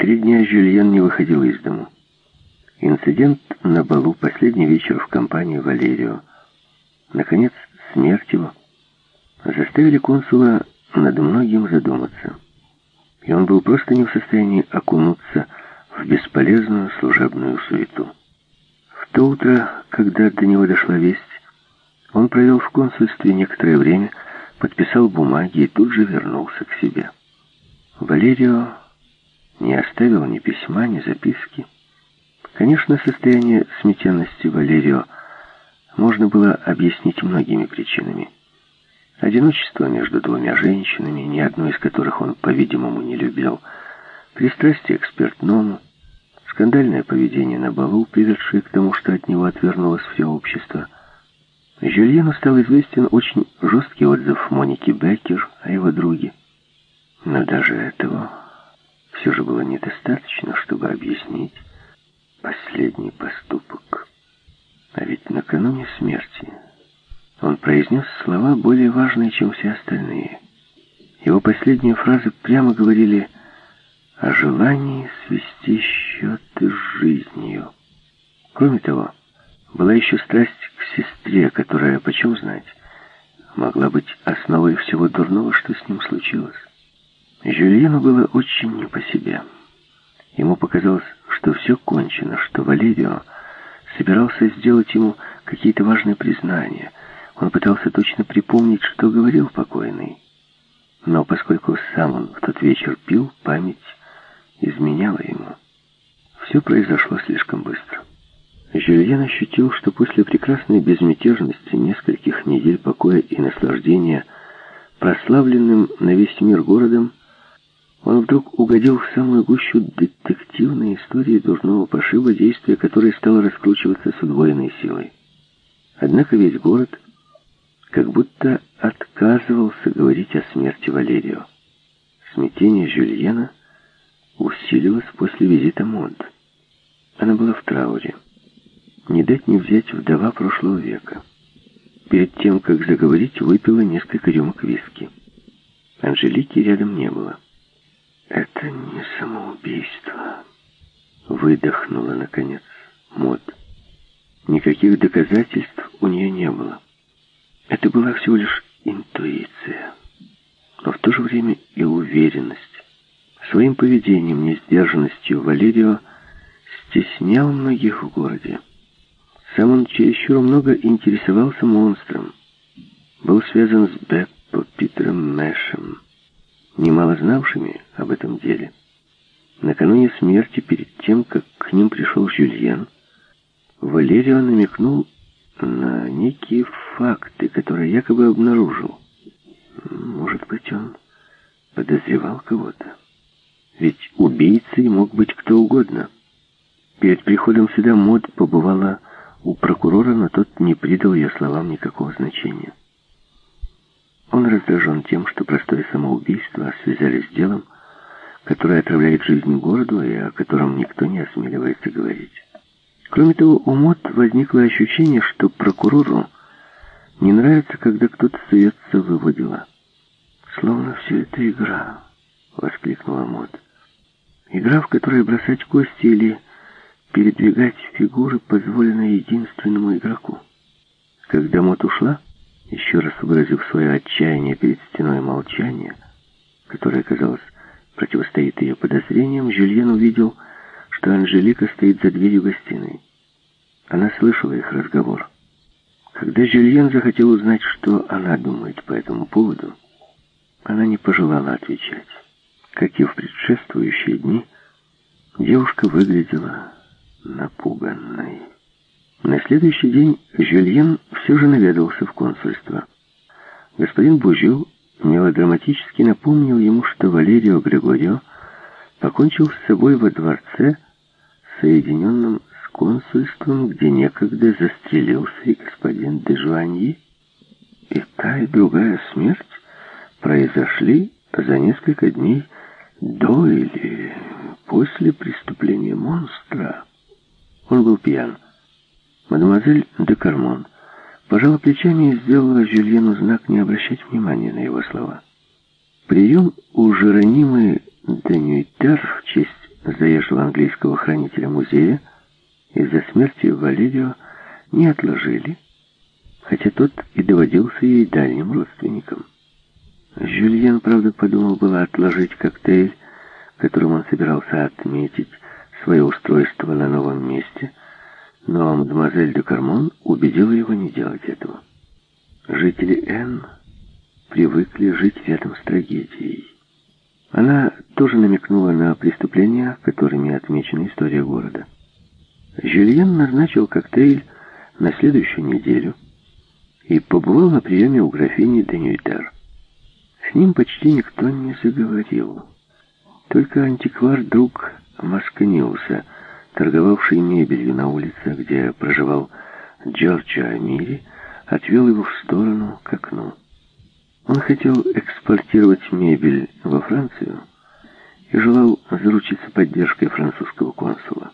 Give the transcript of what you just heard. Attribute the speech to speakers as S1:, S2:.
S1: Три дня Жюльен не выходил из дому. Инцидент на балу, последний вечер в компании Валерио, наконец, смерть его, заставили консула над многим задуматься. И он был просто не в состоянии окунуться в бесполезную служебную суету. В то утро, когда до него дошла весть, он провел в консульстве некоторое время, подписал бумаги и тут же вернулся к себе. Валерио не оставил ни письма, ни записки. Конечно, состояние смятенности Валерио можно было объяснить многими причинами. Одиночество между двумя женщинами, ни одной из которых он, по-видимому, не любил, пристрастие к спиртному, скандальное поведение на балу, приведшее к тому, что от него отвернулось все общество – Жюльену стал известен очень жесткий отзыв Моники Беккер о его друге. Но даже этого все же было недостаточно, чтобы объяснить последний поступок. А ведь накануне смерти он произнес слова более важные, чем все остальные. Его последние фразы прямо говорили о желании свести счеты с жизнью. Кроме того, была еще страсть к сестре, которая, почем знать, могла быть основой всего дурного, что с ним случилось. Жюльену было очень не по себе. Ему показалось, что все кончено, что Валерио собирался сделать ему какие-то важные признания. Он пытался точно припомнить, что говорил покойный. Но поскольку сам он в тот вечер пил, память изменяла ему. Все произошло слишком быстро. Жюльен ощутил, что после прекрасной безмятежности нескольких недель покоя и наслаждения прославленным на весь мир городом, он вдруг угодил в самую гущу детективной истории дурного пошиба, действия которой стало раскручиваться с удвоенной силой. Однако весь город как будто отказывался говорить о смерти Валерио. Смятение Жюльена усилилось после визита Монт. Она была в трауре не дать не взять вдова прошлого века. Перед тем, как заговорить, выпила несколько рюмок виски. Анжелики рядом не было. «Это не самоубийство», — выдохнула, наконец, Мод. Никаких доказательств у нее не было. Это была всего лишь интуиция, но в то же время и уверенность. Своим поведением, несдержанностью Валерио стеснял многих в городе. Сам он чересчур много интересовался монстром. Был связан с Беппо Питером Мэшем, немало знавшими об этом деле. Накануне смерти, перед тем, как к ним пришел Жюльен, Валерио намекнул на некие факты, которые якобы обнаружил. Может быть, он подозревал кого-то. Ведь убийцей мог быть кто угодно. Перед приходом сюда Мод побывала у прокурора, но тот не придал ее словам никакого значения. Он раздражен тем, что простое самоубийство связали с делом, которое отравляет жизнь городу и о котором никто не осмеливается говорить. Кроме того, у Мот возникло ощущение, что прокурору не нравится, когда кто-то суется в его дела. «Словно все это игра», — воскликнула Мот. «Игра, в которой бросать кости или Передвигать фигуры позволено единственному игроку. Когда Мот ушла, еще раз выразив свое отчаяние перед стеной молчания, которое, казалось, противостоит ее подозрениям, Жюльен увидел, что Анжелика стоит за дверью гостиной. Она слышала их разговор. Когда Жюльен захотел узнать, что она думает по этому поводу, она не пожелала отвечать. Как и в предшествующие дни, девушка выглядела напуганной. На следующий день Жюльен все же наведался в консульство. Господин Бужю мелодраматически напомнил ему, что Валерио Григорио покончил с собой во дворце, соединенном с консульством, где некогда застрелился и господин де Жуаньи. И та, и другая смерть произошли за несколько дней до или после преступления монстра. Он был пьян. Мадемуазель де Кармон пожала плечами и сделала Жюльену знак не обращать внимания на его слова. Прием у Жеронимы де Нюйтер в честь заезжего английского хранителя музея из-за смерти Валерио не отложили, хотя тот и доводился ей дальним родственником. Жюльен, правда, подумал было отложить коктейль, которым он собирался отметить свое устройство на новом месте, но мадемуазель де Кармон убедила его не делать этого. Жители Н привыкли жить рядом с трагедией. Она тоже намекнула на преступления, которыми отмечена история города. Жюльен назначил коктейль на следующую неделю и побывал на приеме у графини де Нюйтер. С ним почти никто не заговорил. Только антиквар-друг Масканиуса, торговавший мебелью на улице, где проживал Джорджо Амири, отвел его в сторону к окну. Он хотел экспортировать мебель во Францию и желал заручиться поддержкой французского консула.